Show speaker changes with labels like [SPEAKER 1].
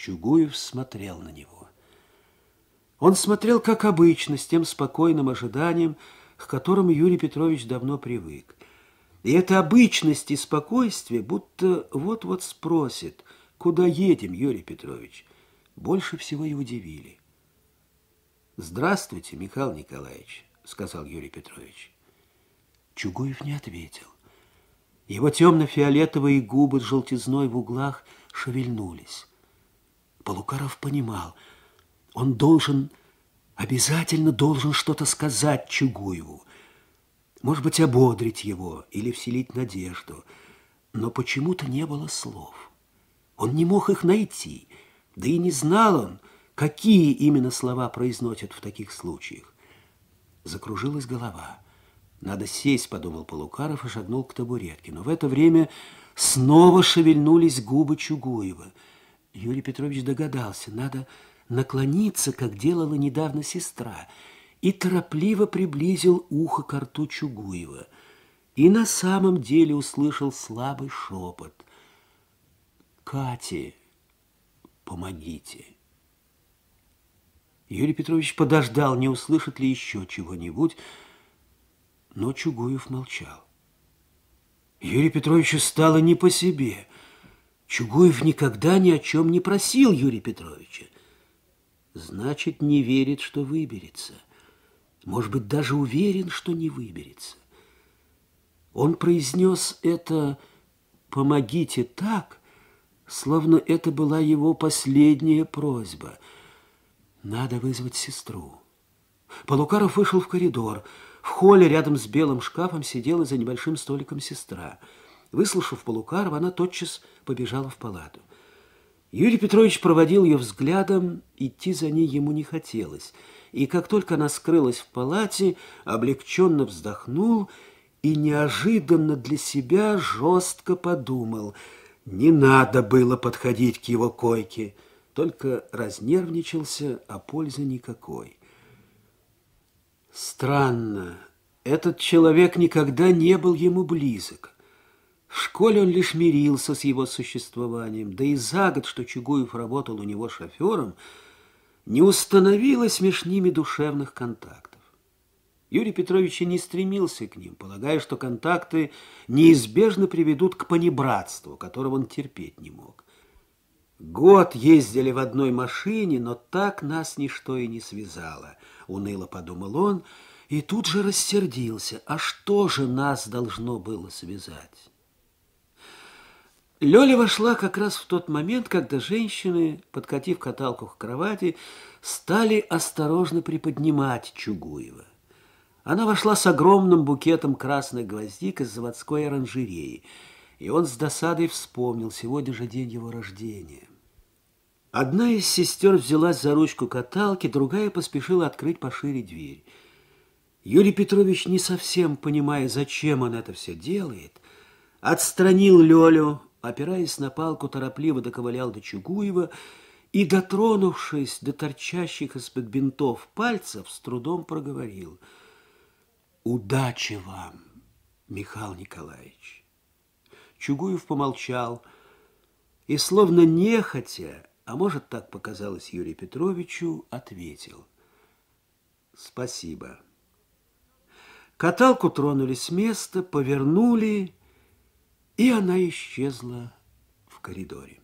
[SPEAKER 1] Чугуев смотрел на него. Он смотрел, как обычно, с тем спокойным ожиданием, к которому Юрий Петрович давно привык. И эта обычность и спокойствие будто вот-вот спросит, куда едем, Юрий Петрович, больше всего и удивили. «Здравствуйте, Михаил Николаевич», — сказал Юрий Петрович. Чугуев не ответил. Его темно-фиолетовые губы с желтизной в углах шевельнулись. Полукаров понимал, он должен, обязательно должен что-то сказать Чугуеву, может быть, ободрить его или вселить надежду, но почему-то не было слов. Он не мог их найти, да и не знал он, какие именно слова произносят в таких случаях. Закружилась голова. Надо сесть, подумал Полукаров и шагнул к табуретке. Но в это время снова шевельнулись губы Чугуева. Юрий Петрович догадался, надо наклониться, как делала недавно сестра, и торопливо приблизил ухо к рту Чугуева. И на самом деле услышал слабый шепот. «Кате, помогите!» Юрий Петрович подождал, не услышит ли еще чего-нибудь, но Чугуев молчал. Юрию Петровичу стало не по себе. Чугуев никогда ни о чем не просил Юрия Петровича. Значит, не верит, что выберется. Может быть, даже уверен, что не выберется. Он произнес это «помогите так», словно это была его последняя просьба – надо вызвать сестру. Полукаров вышел в коридор. В холле рядом с белым шкафом сидела за небольшим столиком сестра. Выслушав Полукарова, она тотчас побежала в палату. Юрий Петрович проводил ее взглядом, идти за ней ему не хотелось. И как только она скрылась в палате, облегченно вздохнул и неожиданно для себя жестко подумал, не надо было подходить к его койке только разнервничался, а пользы никакой. Странно, этот человек никогда не был ему близок. В школе он лишь мирился с его существованием, да и за год, что Чугуев работал у него шофером, не установилось между ними душевных контактов. Юрий Петрович и не стремился к ним, полагая, что контакты неизбежно приведут к понебратству, которого он терпеть не мог. Год ездили в одной машине, но так нас ничто и не связало, уныло подумал он, и тут же рассердился. А что же нас должно было связать? Лёля вошла как раз в тот момент, когда женщины, подкатив каталку к кровати, стали осторожно приподнимать Чугуева. Она вошла с огромным букетом красных гвоздик из заводской оранжереи, и он с досадой вспомнил, сегодня же день его рождения. Одна из сестер взялась за ручку каталки, другая поспешила открыть пошире дверь. Юрий Петрович, не совсем понимая, зачем он это все делает, отстранил Лёлю, опираясь на палку, торопливо доковылял до Чугуева и, дотронувшись до торчащих из-под бинтов пальцев, с трудом проговорил. «Удачи вам, Михаил Николаевич!» Чугуев помолчал и, словно нехотя, а может, так показалось Юрию Петровичу, ответил. Спасибо. Каталку тронули с места, повернули, и она исчезла в коридоре.